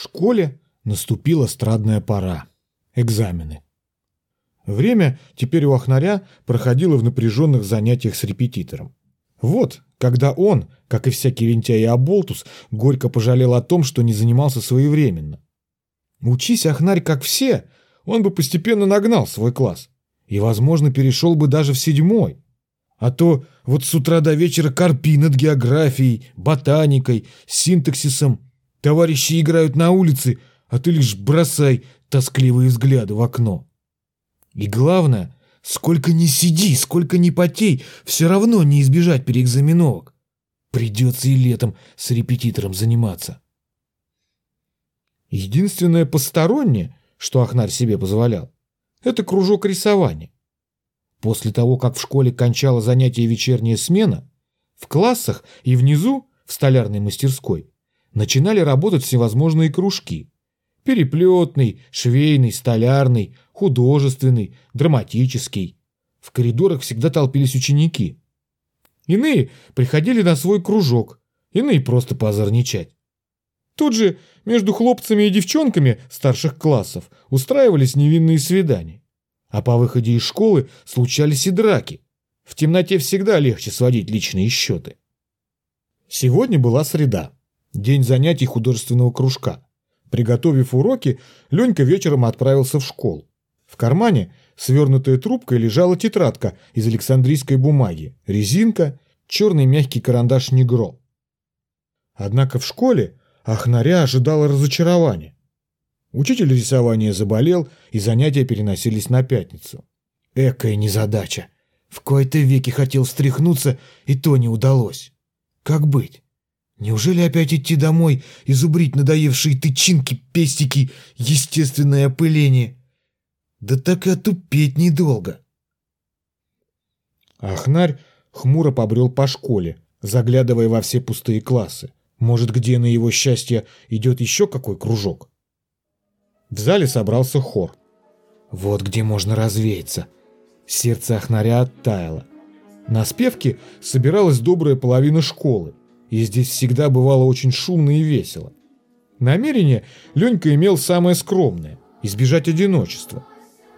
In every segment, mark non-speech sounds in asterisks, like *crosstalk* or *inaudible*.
В школе наступила страдная пора. Экзамены. Время теперь у Ахнаря проходило в напряженных занятиях с репетитором. Вот, когда он, как и всякий лентяй и оболтус, горько пожалел о том, что не занимался своевременно. Учись Ахнарь как все, он бы постепенно нагнал свой класс. И, возможно, перешел бы даже в седьмой. А то вот с утра до вечера корпи над географией, ботаникой, синтаксисом. Товарищи играют на улице, а ты лишь бросай тоскливые взгляды в окно. И главное, сколько ни сиди, сколько ни потей, все равно не избежать переэкзаменовок. Придется и летом с репетитором заниматься. Единственное постороннее, что Ахнарь себе позволял, это кружок рисования. После того, как в школе кончала занятие вечерняя смена, в классах и внизу, в столярной мастерской, начинали работать всевозможные кружки. Переплетный, швейный, столярный, художественный, драматический. В коридорах всегда толпились ученики. Иные приходили на свой кружок, иные просто поозорничать. Тут же между хлопцами и девчонками старших классов устраивались невинные свидания. А по выходе из школы случались и драки. В темноте всегда легче сводить личные счеты. Сегодня была среда, день занятий художественного кружка. Приготовив уроки, Ленька вечером отправился в школу. В кармане свернутая трубкой лежала тетрадка из александрийской бумаги, резинка, черный мягкий карандаш Негро. Однако в школе Ахнаря ожидало разочарование. Учитель рисования заболел, и занятия переносились на пятницу. Экая незадача. В кои-то веки хотел встряхнуться, и то не удалось. Как быть? Неужели опять идти домой и зубрить надоевшие тычинки, пестики, естественное опыление? Да так и отупеть недолго. Ахнарь хмуро побрел по школе, заглядывая во все пустые классы. Может, где на его счастье идет еще какой кружок? В зале собрался хор. Вот где можно развеяться. Сердце Ахнаря оттаяло. На спевке собиралась добрая половина школы, и здесь всегда бывало очень шумно и весело. Намерение Ленька имел самое скромное – избежать одиночества.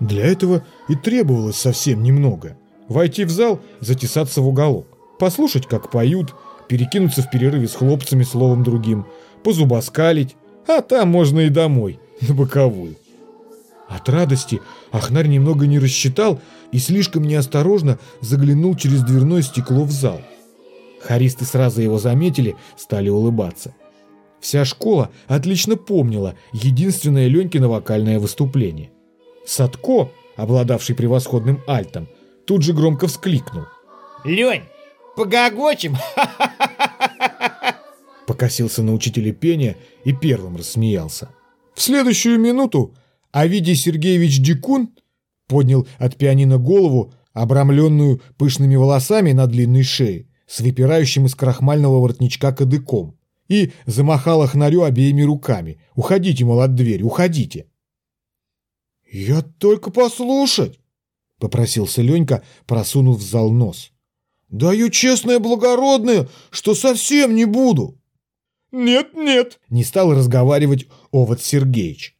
Для этого и требовалось совсем немного. Войти в зал, затесаться в уголок, послушать, как поют, перекинуться в перерыве с хлопцами словом другим, позубоскалить, а там можно и домой, *laughs* на боковую. От радости Ахнарь немного не рассчитал и слишком неосторожно заглянул через дверное стекло в зал. Харисты сразу его заметили, стали улыбаться. Вся школа отлично помнила единственное Ленькино вокальное выступление. Садко, обладавший превосходным альтом, тут же громко вскликнул. «Лень, погогочем!» *laughs* Покосился на учителя пения и первым рассмеялся. В следующую минуту Овидий Сергеевич Дикун поднял от пианино голову, обрамленную пышными волосами на длинной шее, с выпирающим из крахмального воротничка кадыком, и замахал охнарю обеими руками. «Уходите, мол, от двери, уходите!» «Я только послушать!» — попросился Ленька, просунув в зал нос. «Даю честное благородное, что совсем не буду!» «Нет, нет!» — не стал разговаривать Овод Сергеевич.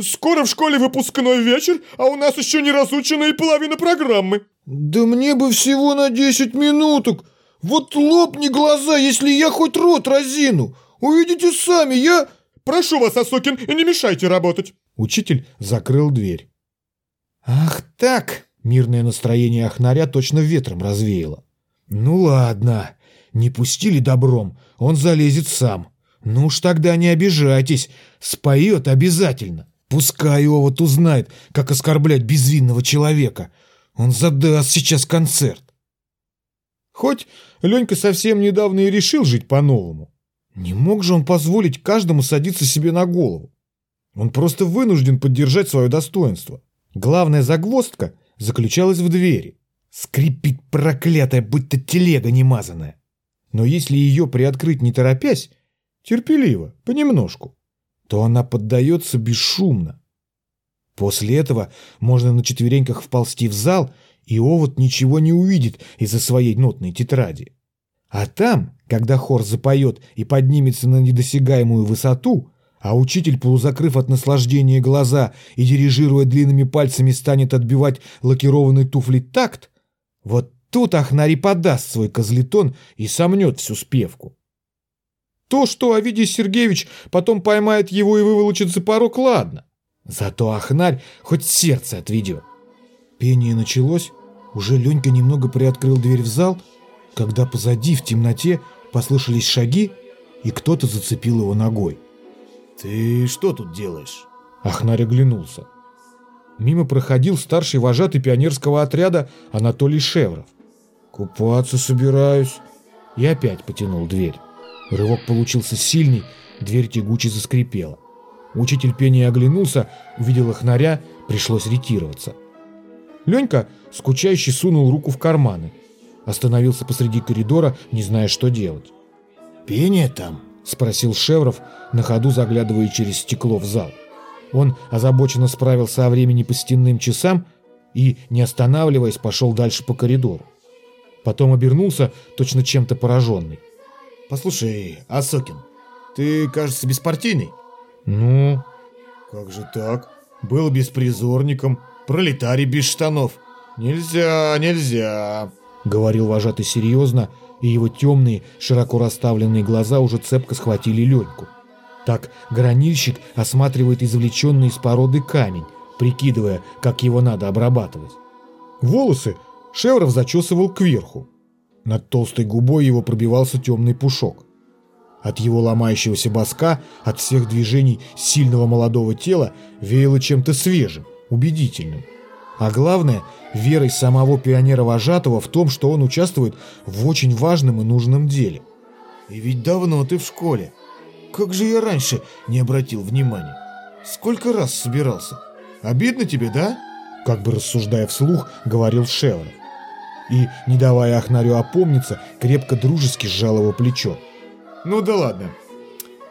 «Скоро в школе выпускной вечер, а у нас еще не разучена и половина программы!» «Да мне бы всего на десять минуток! Вот лопни глаза, если я хоть рот разину! Увидите сами, я...» «Прошу вас, Осокин, не мешайте работать!» Учитель закрыл дверь. «Ах так!» — мирное настроение Ахнаря точно ветром развеяло. «Ну ладно, не пустили добром, он залезет сам. Ну уж тогда не обижайтесь, споет обязательно. Пускай его вот узнает, как оскорблять безвинного человека. Он задаст сейчас концерт». Хоть Ленька совсем недавно и решил жить по-новому, не мог же он позволить каждому садиться себе на голову. Он просто вынужден поддержать свое достоинство. Главная загвоздка заключалась в двери. Скрипит проклятая, будто телега немазанная. Но если ее приоткрыть не торопясь, терпеливо, понемножку, то она поддается бесшумно. После этого можно на четвереньках вползти в зал, и овод ничего не увидит из-за своей нотной тетради. А там, когда хор запоет и поднимется на недосягаемую высоту, А учитель, полузакрыв от наслаждения глаза и дирижируя длинными пальцами, станет отбивать лакированные туфли такт, вот тут Ахнари подаст свой козлетон и сомнет всю спевку. То, что Овидий Сергеевич потом поймает его и выволочит за порог, ладно. Зато Ахнарь хоть сердце отведет. Пение началось, уже Ленька немного приоткрыл дверь в зал, когда позади в темноте послышались шаги, и кто-то зацепил его ногой. «Ты что тут делаешь?» Ахнарь оглянулся. Мимо проходил старший вожатый пионерского отряда Анатолий Шевров. «Купаться собираюсь». И опять потянул дверь. Рывок получился сильный, дверь тягуче заскрипела. Учитель пения оглянулся, увидел Ахнаря, пришлось ретироваться. Ленька, скучающий, сунул руку в карманы. Остановился посреди коридора, не зная, что делать. «Пение там?» — спросил Шевров, на ходу заглядывая через стекло в зал. Он озабоченно справился о времени по стенным часам и, не останавливаясь, пошел дальше по коридору. Потом обернулся, точно чем-то пораженный. «Послушай, Асокин, ты, кажется, беспартийный?» «Ну?» «Как же так? Был беспризорником, пролетарий без штанов. Нельзя, нельзя!» — говорил вожатый серьезно, и его темные, широко расставленные глаза уже цепко схватили Леньку. Так гранильщик осматривает извлеченный из породы камень, прикидывая, как его надо обрабатывать. Волосы Шевров зачесывал кверху. Над толстой губой его пробивался темный пушок. От его ломающегося боска, от всех движений сильного молодого тела веяло чем-то свежим, убедительным. А главное, верой самого пионера-вожатого в том, что он участвует в очень важном и нужном деле. «И ведь давно ты в школе. Как же я раньше не обратил внимания? Сколько раз собирался? Обидно тебе, да?» Как бы рассуждая вслух, говорил Шевров. И, не давая Ахнарю опомниться, крепко дружески сжал его плечо. «Ну да ладно.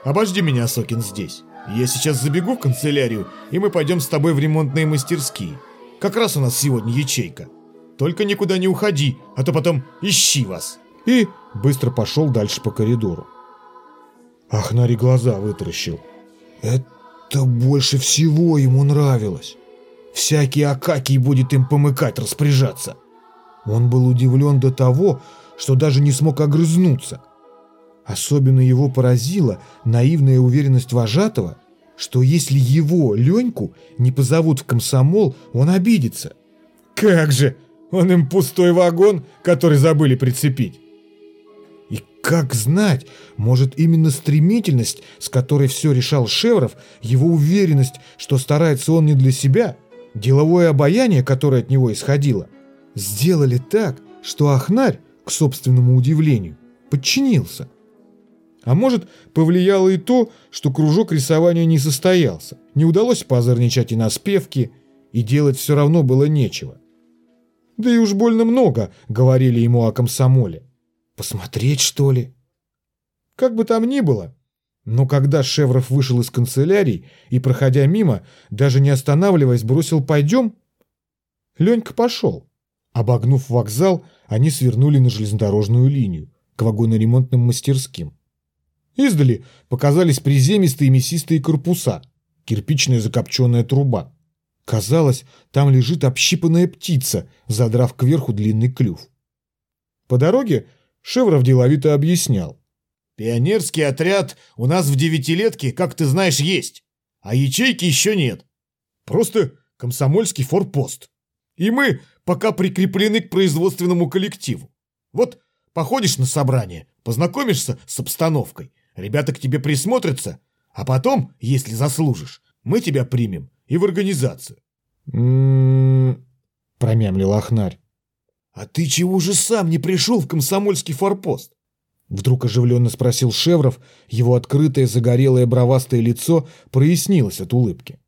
Обожди меня, Сокин, здесь. Я сейчас забегу в канцелярию, и мы пойдем с тобой в ремонтные мастерские. Как раз у нас сегодня ячейка. Только никуда не уходи, а то потом ищи вас». И быстро пошел дальше по коридору. Ахнари глаза вытаращил. Это больше всего ему нравилось. Всякий Акакий будет им помыкать, распоряжаться. Он был удивлен до того, что даже не смог огрызнуться. Особенно его поразила наивная уверенность вожатого, что если его, Леньку, не позовут в комсомол, он обидится. Как же! Он им пустой вагон, который забыли прицепить. И как знать, может именно стремительность, с которой все решал Шевров, его уверенность, что старается он не для себя, деловое обаяние, которое от него исходило, сделали так, что Ахнарь, к собственному удивлению, подчинился. А может, повлияло и то, что кружок рисования не состоялся, не удалось позорничать и на спевке, и делать все равно было нечего. Да и уж больно много говорили ему о комсомоле. Посмотреть, что ли? Как бы там ни было, но когда Шевров вышел из канцелярии и, проходя мимо, даже не останавливаясь, бросил «пойдем», Ленька пошел. Обогнув вокзал, они свернули на железнодорожную линию, к вагоноремонтным мастерским. Издали показались приземистые мясистые корпуса, кирпичная закопченная труба. Казалось, там лежит общипанная птица, задрав кверху длинный клюв. По дороге Шевров деловито объяснял. «Пионерский отряд у нас в девятилетке, как ты знаешь, есть, а ячейки еще нет. Просто комсомольский форпост. И мы пока прикреплены к производственному коллективу. Вот походишь на собрание, познакомишься с обстановкой, ребята к тебе присмотрятся, а потом, если заслужишь, мы тебя примем и в организацию. «М-м-м», промямлил Ахнарь. «А ты чего же сам не пришел в комсомольский форпост?» Вдруг оживленно спросил Шевров, его открытое загорелое бровастое лицо прояснилось от улыбки.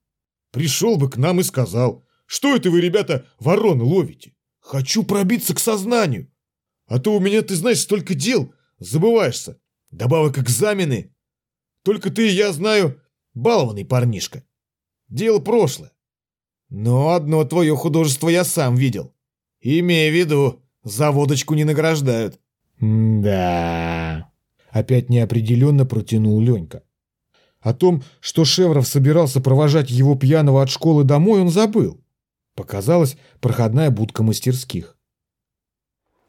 «Пришел бы к нам и сказал, что это вы, ребята, вороны ловите? Хочу пробиться к сознанию. А то у меня, ты знаешь, столько дел, забываешься. Добавок экзамены. Только ты, я знаю, балованный парнишка. Дело прошлое. Но одно твое художество я сам видел. Имея в виду, за водочку не награждают. «Да...» — опять неопределенно протянул Ленька. О том, что Шевров собирался провожать его пьяного от школы домой, он забыл. Показалась проходная будка мастерских.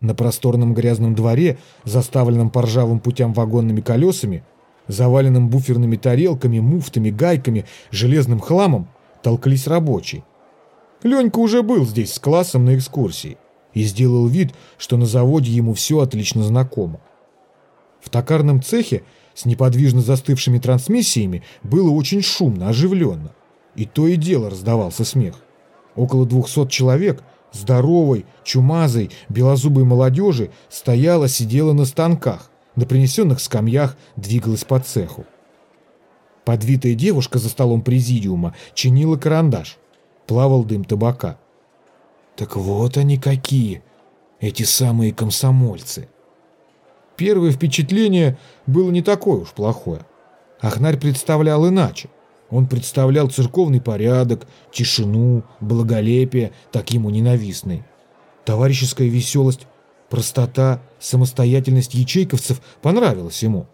На просторном грязном дворе, заставленном по ржавым путям вагонными колесами, заваленным буферными тарелками, муфтами, гайками, железным хламом, толкались рабочие. Ленька уже был здесь с классом на экскурсии и сделал вид, что на заводе ему все отлично знакомо. В токарном цехе с неподвижно застывшими трансмиссиями было очень шумно, оживленно. И то и дело раздавался смех. Около двухсот человек, здоровой, чумазой, белозубой молодежи стояла, сидела на станках, на принесенных скамьях двигалась по цеху. Подвитая девушка за столом президиума чинила карандаш. Плавал дым табака. Так вот они какие, эти самые комсомольцы. Первое впечатление было не такое уж плохое. Ахнарь представлял иначе. Он представлял церковный порядок, тишину, благолепие, так ему ненавистный. Товарищеская веселость, простота, самостоятельность ячейковцев понравилась ему.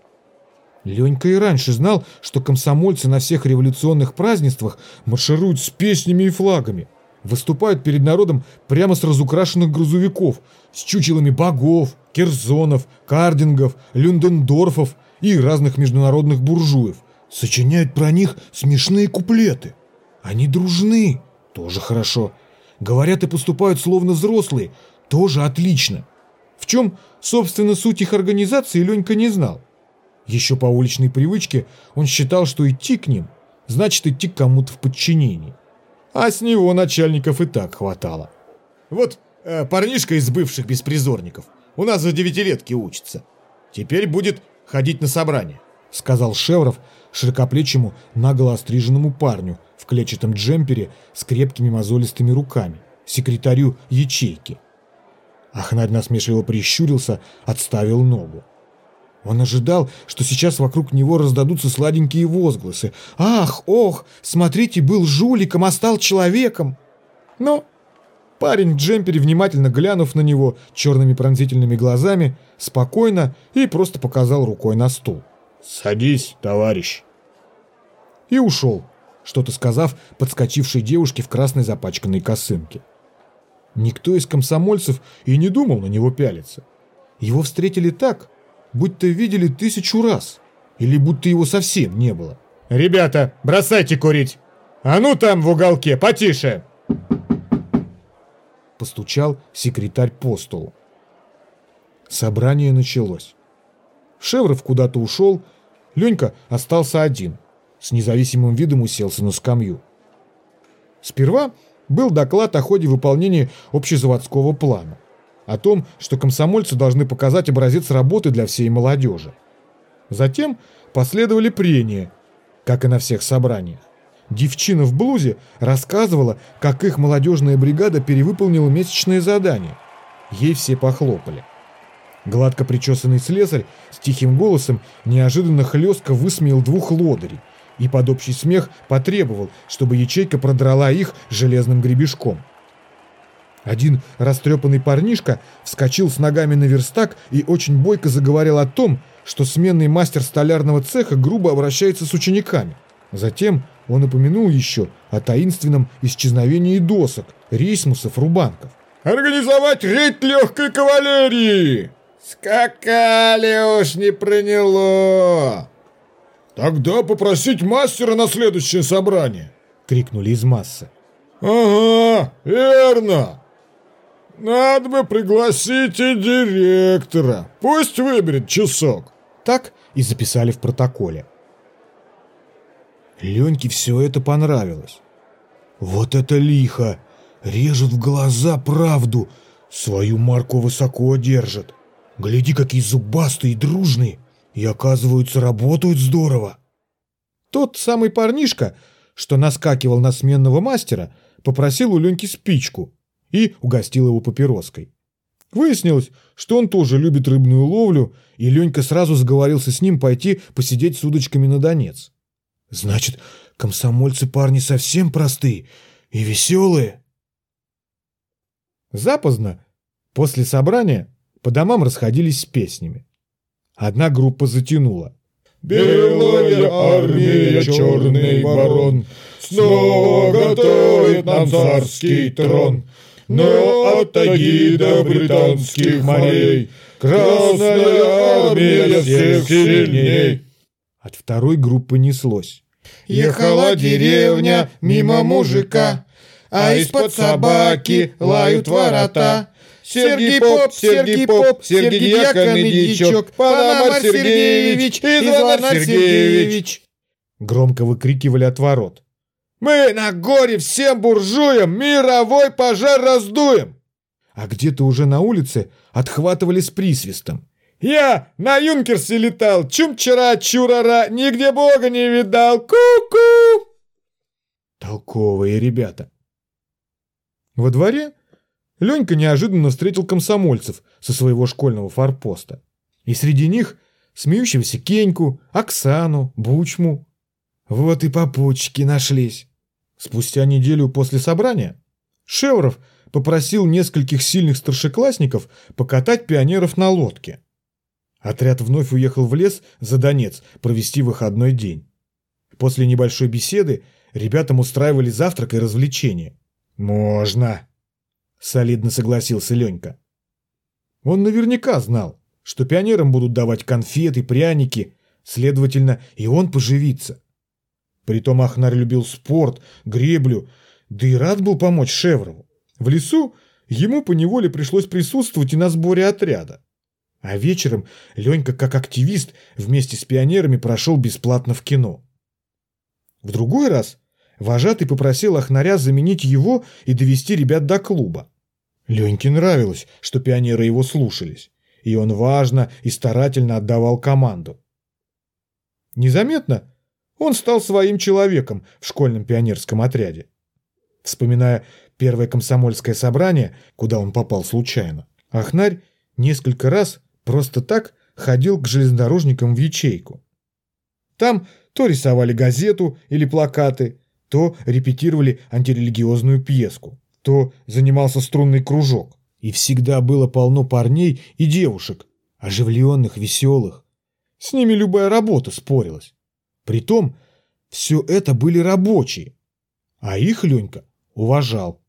Ленька и раньше знал, что комсомольцы на всех революционных празднествах маршируют с песнями и флагами, выступают перед народом прямо с разукрашенных грузовиков, с чучелами богов, Керзонов, Кардингов, Люндендорфов и разных международных буржуев. Сочиняют про них смешные куплеты. Они дружны, тоже хорошо. Говорят и поступают словно взрослые, тоже отлично. В чем, собственно, суть их организации, Ленька не знал. Еще по уличной привычке он считал, что идти к ним значит идти к кому-то в подчинении. А с него начальников и так хватало. Вот э, парнишка из бывших беспризорников – у нас за девятилетки учится. Теперь будет ходить на собрание», — сказал Шевров широкоплечему, наголо остриженному парню в клетчатом джемпере с крепкими мозолистыми руками, секретарю ячейки. Ахнарь насмешливо прищурился, отставил ногу. Он ожидал, что сейчас вокруг него раздадутся сладенькие возгласы. «Ах, ох, смотрите, был жуликом, а стал человеком!» Но Парень в джемпере, внимательно глянув на него черными пронзительными глазами, спокойно и просто показал рукой на стул. «Садись, товарищ!» И ушел, что-то сказав подскочившей девушке в красной запачканной косынке. Никто из комсомольцев и не думал на него пялиться. Его встретили так, будто видели тысячу раз, или будто его совсем не было. «Ребята, бросайте курить! А ну там в уголке, потише!» постучал секретарь по столу. Собрание началось. Шевров куда-то ушел, Ленька остался один, с независимым видом уселся на скамью. Сперва был доклад о ходе выполнения общезаводского плана, о том, что комсомольцы должны показать образец работы для всей молодежи. Затем последовали прения, как и на всех собраниях. Девчина в блузе рассказывала, как их молодежная бригада перевыполнила месячное задание. Ей все похлопали. Гладко причесанный слесарь с тихим голосом неожиданно хлестко высмеял двух лодырей и под общий смех потребовал, чтобы ячейка продрала их железным гребешком. Один растрепанный парнишка вскочил с ногами на верстак и очень бойко заговорил о том, что сменный мастер столярного цеха грубо обращается с учениками. Затем он упомянул еще о таинственном исчезновении досок, рейсмусов, рубанков. «Организовать рейд легкой кавалерии!» «Скакали уж не проняло!» «Тогда попросить мастера на следующее собрание!» — крикнули из массы. «Ага, верно! Надо бы пригласить и директора. Пусть выберет часок!» Так и записали в протоколе. Леньке все это понравилось. Вот это лихо! Режут в глаза правду, свою марку высоко держат. Гляди, какие зубастые и дружные, и оказывается, работают здорово. Тот самый парнишка, что наскакивал на сменного мастера, попросил у Леньки спичку и угостил его папироской. Выяснилось, что он тоже любит рыбную ловлю, и Ленька сразу сговорился с ним пойти посидеть с удочками на Донец. Значит, комсомольцы парни совсем простые и веселые. Запоздно, после собрания, по домам расходились с песнями. Одна группа затянула. Белая армия, черный ворон, Снова готовит нам царский трон. Но от тайги до британских морей Красная армия всех сильней. От второй группы неслось. Ехала деревня мимо мужика, а из-под собаки лают ворота. Сергей Поп, Сергей Поп, Сергей и дичок, Панамар Сергеевич и Звонарь Сергеевич. Громко выкрикивали от ворот. Мы на горе всем буржуям мировой пожар раздуем. А где-то уже на улице отхватывали с присвистом. Я на Юнкерсе летал, чум-чара, чурара, нигде бога не видал, ку-ку. Толковые ребята. Во дворе Ленька неожиданно встретил комсомольцев со своего школьного форпоста. И среди них смеющегося Кеньку, Оксану, Бучму. Вот и попутчики нашлись. Спустя неделю после собрания Шевров попросил нескольких сильных старшеклассников покатать пионеров на лодке. Отряд вновь уехал в лес за Донец провести выходной день. После небольшой беседы ребятам устраивали завтрак и развлечения. «Можно!» — солидно согласился Ленька. Он наверняка знал, что пионерам будут давать конфеты, пряники, следовательно, и он поживится. Притом Ахнар любил спорт, греблю, да и рад был помочь Шеврову. В лесу ему поневоле пришлось присутствовать и на сборе отряда. А вечером Ленька, как активист, вместе с пионерами прошел бесплатно в кино. В другой раз вожатый попросил Ахнаря заменить его и довести ребят до клуба. Леньке нравилось, что пионеры его слушались, и он важно и старательно отдавал команду. Незаметно он стал своим человеком в школьном пионерском отряде. Вспоминая первое комсомольское собрание, куда он попал случайно, Ахнарь несколько раз просто так ходил к железнодорожникам в ячейку. Там то рисовали газету или плакаты, то репетировали антирелигиозную пьеску, то занимался струнный кружок. И всегда было полно парней и девушек, оживленных, веселых. С ними любая работа спорилась. Притом, все это были рабочие, а их Ленька уважал.